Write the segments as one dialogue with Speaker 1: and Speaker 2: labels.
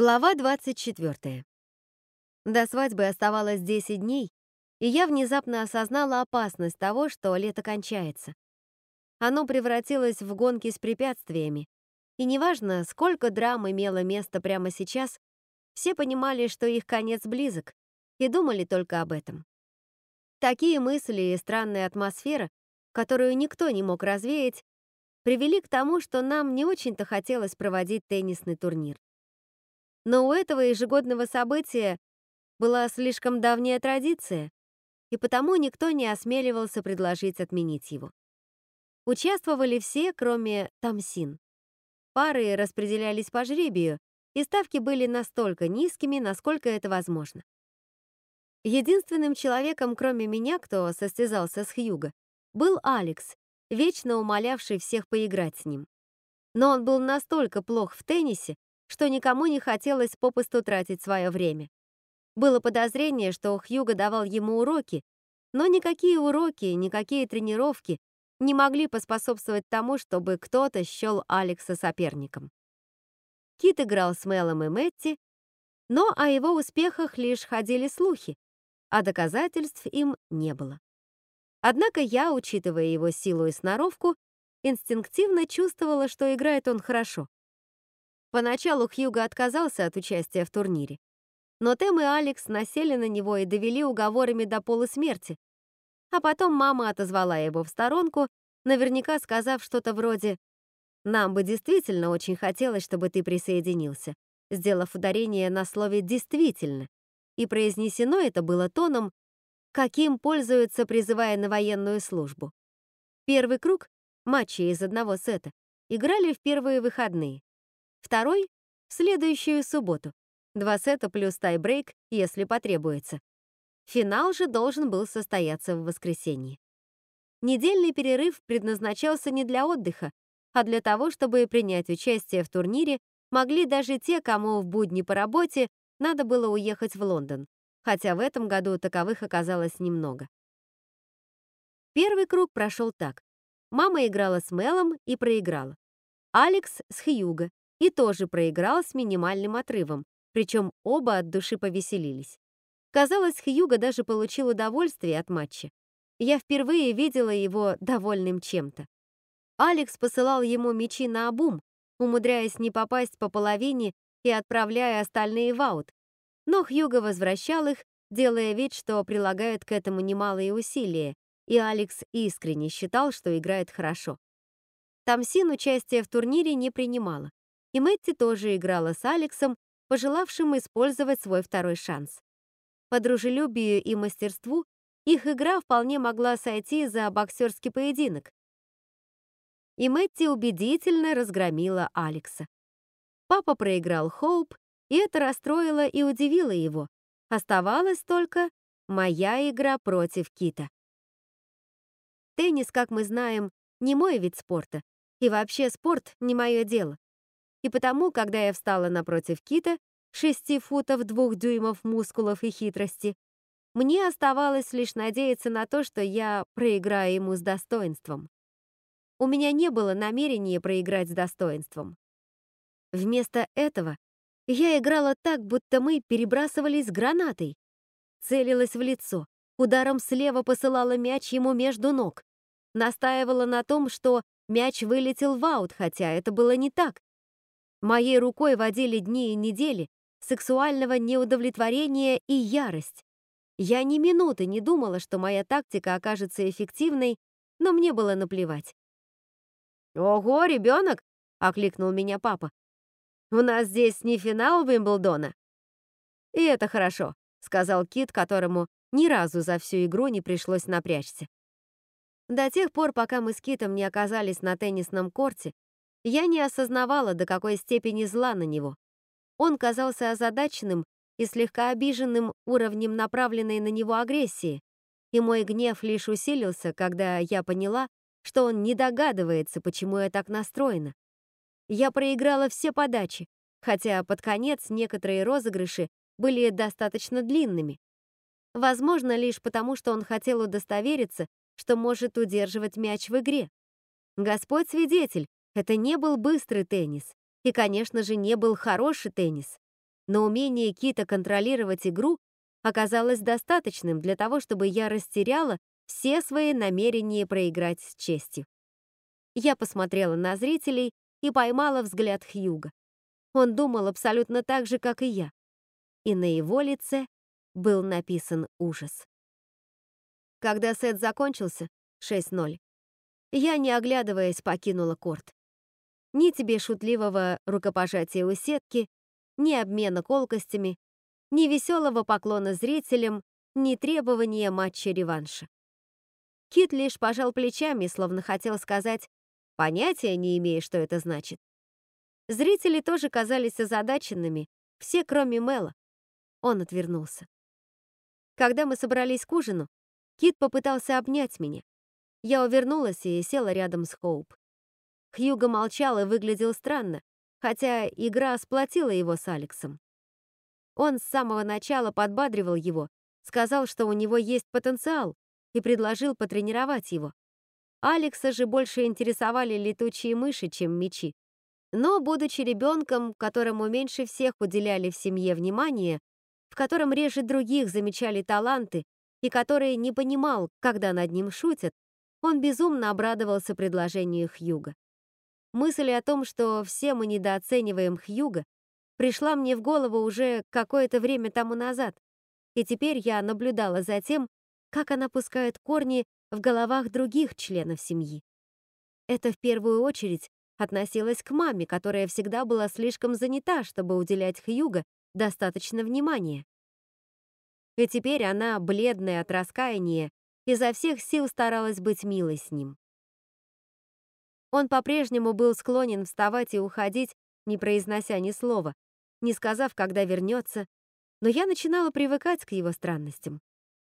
Speaker 1: Глава 24. До свадьбы оставалось 10 дней, и я внезапно осознала опасность того, что лето кончается. Оно превратилось в гонки с препятствиями, и неважно, сколько драм имело место прямо сейчас, все понимали, что их конец близок, и думали только об этом. Такие мысли и странная атмосфера, которую никто не мог развеять, привели к тому, что нам не очень-то хотелось проводить теннисный турнир. Но у этого ежегодного события была слишком давняя традиция, и потому никто не осмеливался предложить отменить его. Участвовали все, кроме Тамсин. Пары распределялись по жребию, и ставки были настолько низкими, насколько это возможно. Единственным человеком, кроме меня, кто состязался с Хьюго, был Алекс, вечно умолявший всех поиграть с ним. Но он был настолько плох в теннисе, что никому не хотелось попусту тратить свое время. Было подозрение, что Хьюго давал ему уроки, но никакие уроки, никакие тренировки не могли поспособствовать тому, чтобы кто-то счел Алекса соперником. Кит играл с Мелом и Мэтти, но о его успехах лишь ходили слухи, а доказательств им не было. Однако я, учитывая его силу и сноровку, инстинктивно чувствовала, что играет он хорошо. Поначалу Хьюго отказался от участия в турнире. Но Тэм и Алекс насели на него и довели уговорами до полусмерти. А потом мама отозвала его в сторонку, наверняка сказав что-то вроде «Нам бы действительно очень хотелось, чтобы ты присоединился», сделав ударение на слове «действительно». И произнесено это было тоном, каким пользуются, призывая на военную службу. Первый круг, матчи из одного сета, играли в первые выходные. Второй — в следующую субботу. Два сета плюс тайбрейк, если потребуется. Финал же должен был состояться в воскресенье. Недельный перерыв предназначался не для отдыха, а для того, чтобы принять участие в турнире могли даже те, кому в будни по работе надо было уехать в Лондон, хотя в этом году таковых оказалось немного. Первый круг прошел так. Мама играла с Мелом и проиграла. Алекс с Хьюго и тоже проиграл с минимальным отрывом, причем оба от души повеселились. Казалось, Хьюго даже получил удовольствие от матча. Я впервые видела его довольным чем-то. Алекс посылал ему мячи на обум, умудряясь не попасть по половине и отправляя остальные в аут. Но Хьюго возвращал их, делая вид, что прилагает к этому немалые усилия, и Алекс искренне считал, что играет хорошо. Тамсин участие в турнире не принимала. И Мэтти тоже играла с Алексом, пожелавшим использовать свой второй шанс. По дружелюбию и мастерству их игра вполне могла сойти за боксерский поединок. И Мэтти убедительно разгромила Алекса. Папа проиграл Хоуп, и это расстроило и удивило его. Оставалась только моя игра против Кита. Теннис, как мы знаем, не мой вид спорта, и вообще спорт не мое дело. И потому, когда я встала напротив Кита, шести футов двух дюймов мускулов и хитрости, мне оставалось лишь надеяться на то, что я проиграю ему с достоинством. У меня не было намерения проиграть с достоинством. Вместо этого я играла так, будто мы перебрасывались гранатой. Целилась в лицо, ударом слева посылала мяч ему между ног. Настаивала на том, что мяч вылетел в аут, хотя это было не так. Моей рукой водили дни и недели сексуального неудовлетворения и ярость. Я ни минуты не думала, что моя тактика окажется эффективной, но мне было наплевать. «Ого, ребенок!» — окликнул меня папа. «У нас здесь не финал Уимблдона». «И это хорошо», — сказал Кит, которому ни разу за всю игру не пришлось напрячься. До тех пор, пока мы с Китом не оказались на теннисном корте, я не осознавала, до какой степени зла на него. Он казался озадаченным и слегка обиженным уровнем направленной на него агрессии, и мой гнев лишь усилился, когда я поняла, что он не догадывается, почему я так настроена. Я проиграла все подачи, хотя под конец некоторые розыгрыши были достаточно длинными. Возможно, лишь потому, что он хотел удостовериться, что может удерживать мяч в игре. Господь свидетель, это не был быстрый теннис. И, конечно же, не был хороший теннис. но умение Кита контролировать игру оказалось достаточным для того, чтобы я растеряла все свои намерения проиграть с честью. Я посмотрела на зрителей и поймала взгляд Хьюга. Он думал абсолютно так же, как и я. И на его лице был написан ужас. Когда сет закончился, 6-0, я, не оглядываясь, покинула корт. Ни тебе шутливого рукопожатия у сетки, ни обмена колкостями, ни веселого поклона зрителям, ни требования матча-реванша. Кит лишь пожал плечами, словно хотел сказать «понятия не имея, что это значит». Зрители тоже казались озадаченными, все, кроме Мэла. Он отвернулся. Когда мы собрались к ужину, Кит попытался обнять меня. Я увернулась и села рядом с Хоуп. Хьюго молчал и выглядел странно, хотя игра сплотила его с Алексом. Он с самого начала подбадривал его, сказал, что у него есть потенциал, и предложил потренировать его. Алекса же больше интересовали летучие мыши, чем мечи. Но, будучи ребенком, которому меньше всех уделяли в семье внимание, в котором реже других замечали таланты и который не понимал, когда над ним шутят, он безумно обрадовался предложению Хьюга. Мысль о том, что все мы недооцениваем Хьюга, пришла мне в голову уже какое-то время тому назад, и теперь я наблюдала за тем, как она пускает корни в головах других членов семьи. Это в первую очередь относилось к маме, которая всегда была слишком занята, чтобы уделять Хьюга достаточно внимания. И теперь она, бледная от раскаяния, изо всех сил старалась быть милой с ним. Он по-прежнему был склонен вставать и уходить, не произнося ни слова, не сказав, когда вернется, но я начинала привыкать к его странностям.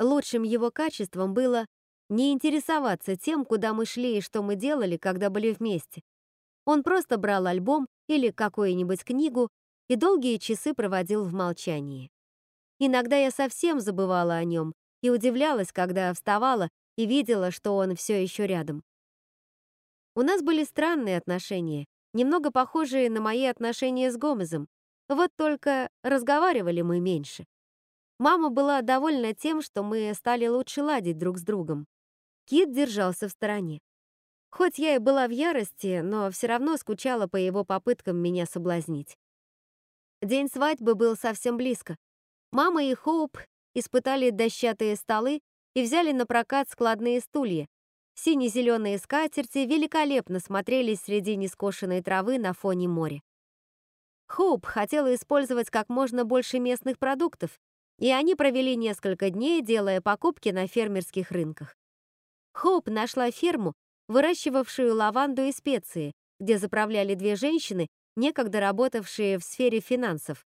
Speaker 1: Лучшим его качеством было не интересоваться тем, куда мы шли и что мы делали, когда были вместе. Он просто брал альбом или какую-нибудь книгу и долгие часы проводил в молчании. Иногда я совсем забывала о нем и удивлялась, когда вставала и видела, что он все еще рядом. У нас были странные отношения, немного похожие на мои отношения с Гомезом, вот только разговаривали мы меньше. Мама была довольна тем, что мы стали лучше ладить друг с другом. Кит держался в стороне. Хоть я и была в ярости, но все равно скучала по его попыткам меня соблазнить. День свадьбы был совсем близко. Мама и Хоуп испытали дощатые столы и взяли на прокат складные стулья. Сине-зеленые скатерти великолепно смотрелись среди нескошенной травы на фоне моря. Хоуп хотела использовать как можно больше местных продуктов, и они провели несколько дней, делая покупки на фермерских рынках. Хоуп нашла ферму, выращивавшую лаванду и специи, где заправляли две женщины, некогда работавшие в сфере финансов.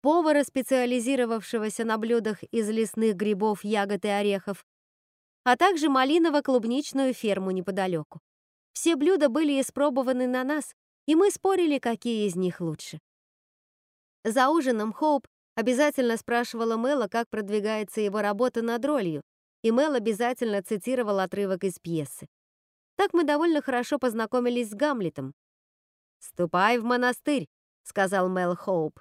Speaker 1: Повара, специализировавшегося на блюдах из лесных грибов, ягод и орехов, а также малиново-клубничную ферму неподалеку. Все блюда были испробованы на нас, и мы спорили, какие из них лучше. За ужином Хоуп обязательно спрашивала Мэла, как продвигается его работа над ролью, и Мэл обязательно цитировал отрывок из пьесы. Так мы довольно хорошо познакомились с Гамлетом. «Ступай в монастырь», — сказал Мэл Хоуп.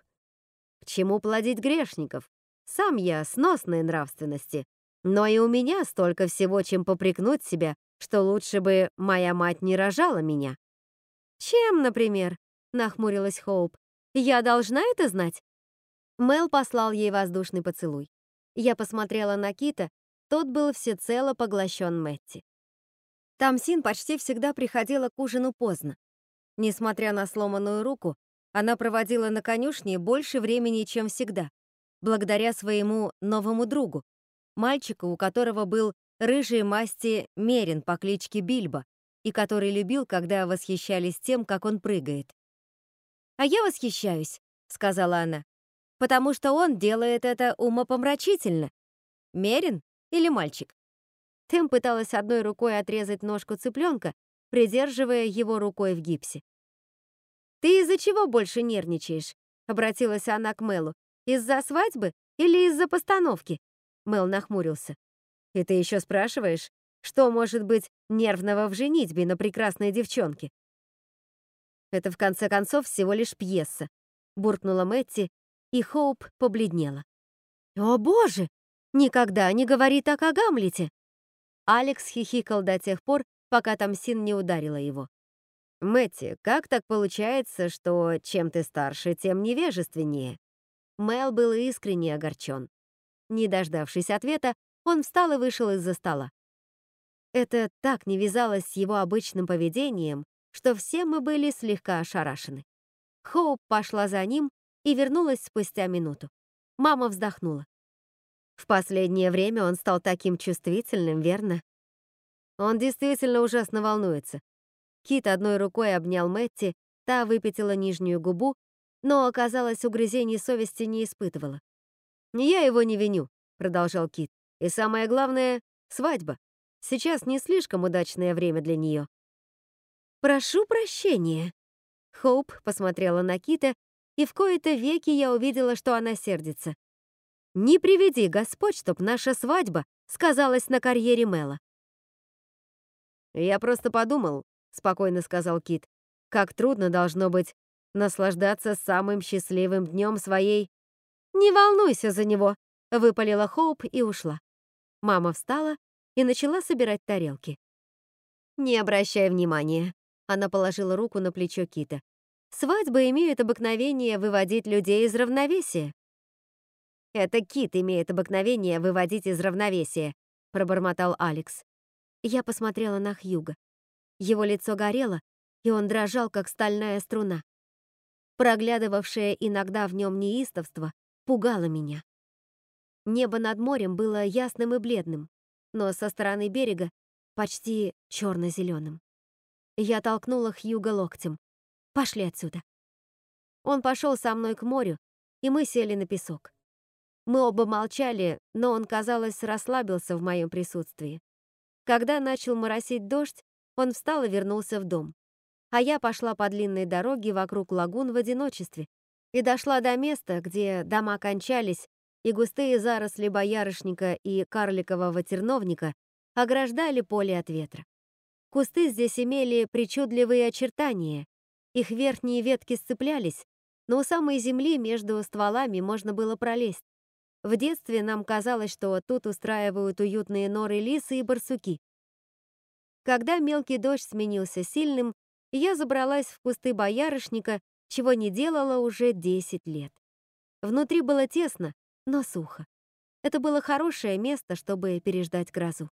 Speaker 1: «К чему плодить грешников? Сам я сносной нравственности, но и у меня столько всего, чем попрекнуть себя, что лучше бы моя мать не рожала меня. «Чем, например?» — нахмурилась Хоуп. «Я должна это знать?» Мел послал ей воздушный поцелуй. Я посмотрела на Кита, тот был всецело поглощен Мэтти. Тамсин почти всегда приходила к ужину поздно. Несмотря на сломанную руку, она проводила на конюшне больше времени, чем всегда, благодаря своему новому другу, мальчику, у которого был рыжий масти Мерин по кличке Бильбо, и который любил, когда восхищались тем, как он прыгает. «А я восхищаюсь», — сказала она, «потому что он делает это умопомрачительно. Мерин или мальчик?» Тем пыталась одной рукой отрезать ножку цыпленка, придерживая его рукой в гипсе. «Ты из-за чего больше нервничаешь?» — обратилась она к Мелу. «Из-за свадьбы или из-за постановки?» Мел нахмурился. «И ты еще спрашиваешь?» Что может быть нервного в женитьбе на прекрасной девчонке? Это, в конце концов, всего лишь пьеса, буркнула Мэтти и Хоуп побледнела. «О, боже! Никогда не говори так о Гамлете!» Алекс хихикал до тех пор, пока Тамсин не ударила его. «Мэтти, как так получается, что чем ты старше, тем невежественнее?» Мэл был искренне огорчен. Не дождавшись ответа, он встал и вышел из-за стола. Это так не вязалось с его обычным поведением, что все мы были слегка ошарашены. Хоуп пошла за ним и вернулась спустя минуту. Мама вздохнула. В последнее время он стал таким чувствительным, верно? Он действительно ужасно волнуется. Кит одной рукой обнял Мэтти, та выпятила нижнюю губу, но, оказалось, угрызений совести не испытывала. «Я его не виню», — продолжал Кит. «И самое главное — свадьба. Сейчас не слишком удачное время для нее». «Прошу прощения». Хоуп посмотрела на Кита, и в кои-то веки я увидела, что она сердится. «Не приведи Господь, чтоб наша свадьба сказалась на карьере Мэла». «Я просто подумал», — спокойно сказал Кит, «как трудно должно быть наслаждаться самым счастливым днем своей...» «Не волнуйся за него», — выпалила Хоуп и ушла. Мама встала и начала собирать тарелки. «Не обращай внимания», — она положила руку на плечо Кита. «Свадьбы имеют обыкновение выводить людей из равновесия. «Это Кит имеет обыкновение выводить из равновесия», — пробормотал Алекс. Я посмотрела на Хьюга. Его лицо горело, и он дрожал, как стальная струна. Проглядывавшее иногда в нем неистовство пугало меня. Небо над морем было ясным и бледным, но со стороны берега почти черно-зеленым. Я толкнула Хьюга локтем. «Пошли отсюда». Он пошел со мной к морю, и мы сели на песок. Мы оба молчали, но он, казалось, расслабился в моем присутствии. Когда начал моросить дождь, он встал и вернулся в дом. А я пошла по длинной дороге вокруг лагун в одиночестве и дошла до места, где дома кончались, и густые заросли боярышника и карликового терновника ограждали поле от ветра. Кусты здесь имели причудливые очертания, их верхние ветки сцеплялись, но у самой земли между стволами можно было пролезть. В детстве нам казалось, что тут устраивают уютные норы лисы и барсуки. Когда мелкий дождь сменился сильным, я забралась в кусты боярышника, чего не делала уже 10 лет. Внутри было тесно, но сухо. Это было хорошее место, чтобы переждать грозу.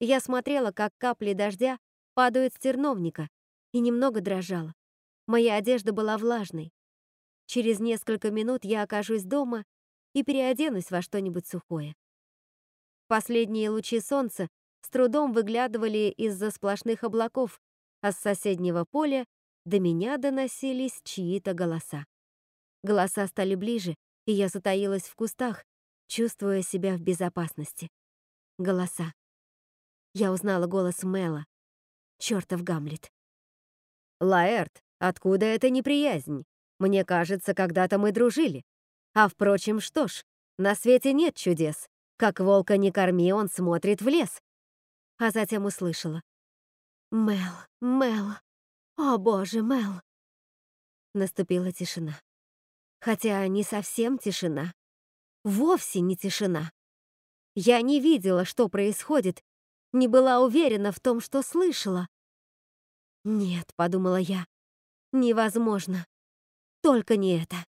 Speaker 1: Я смотрела, как капли дождя падают с терновника, и немного дрожала. Моя одежда была влажной. Через несколько минут я окажусь дома и переоденусь во что-нибудь сухое. Последние лучи солнца с трудом выглядывали из-за сплошных облаков, а с соседнего поля до меня доносились чьи-то голоса. Голоса стали ближе, и я затаилась в кустах, чувствуя себя в безопасности. Голоса. Я узнала голос Мэла. Чёртов Гамлет. «Лаэрт, откуда эта неприязнь? Мне кажется, когда-то мы дружили. А впрочем, что ж, на свете нет чудес. Как волка не корми, он смотрит в лес. А затем услышала. Мел, Мел, о боже, Мел. Наступила тишина. Хотя не совсем тишина. Вовсе не тишина. Я не видела, что происходит, не была уверена в том, что слышала. «Нет», — подумала я, — «невозможно. Только не это».